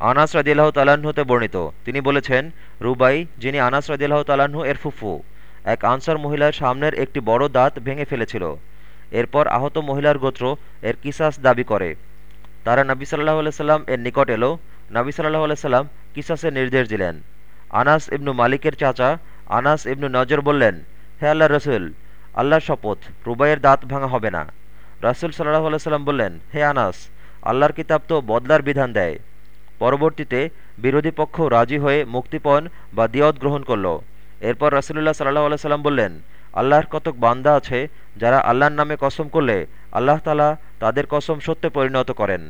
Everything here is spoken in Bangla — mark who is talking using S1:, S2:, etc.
S1: আনাস রাজিয়াল্লাহ তাল্লাহ্ন হতে বর্ণিত। তিনি বলেছেন, রুবাই, যিনি আনাস রাজিয়াল্লাহ তাল্লাহ্ন এর ফুফু, এক আনসার মহিলার সামনের একটি বড় দাঁত ভেঙে ফেলেছিল। এরপর আহত মহিলার গোত্র এর কিসাস দাবি করে। তারা নবী সাল্লাহ সাল্লাম এর নিকট এলো। নবী সাল্লাহ সাল্লাম কিসাসের নির্দেশ দিলেন। আনাস ইবনু মালিকের চাচা আনাস ইবনু নজর বললেন, হে আল্লাহ রসুল, আল্লাহর শপথ, রুবাইয়ের দাঁত ভাঙা হবে না। রাসুল সাল্লাহ সাল্লাম বললেন, হে আনাস, আল্লাহর কিতাব তো বদলার বিধান দেয়। পরবর্তীতে বিরোধী পক্ষ রাজি হয়ে মুক্তিপণ বা দিয়ত গ্রহণ করল। এরপর রাসুলুল্লাহ সাল্লাহ সাল্লাম বললেন, আল্লাহর কতক বান্দা আছে যারা আল্লাহর নামে কসম করলে আল্লাহ তালা তাদের কসম সত্যে পরিণত করেন।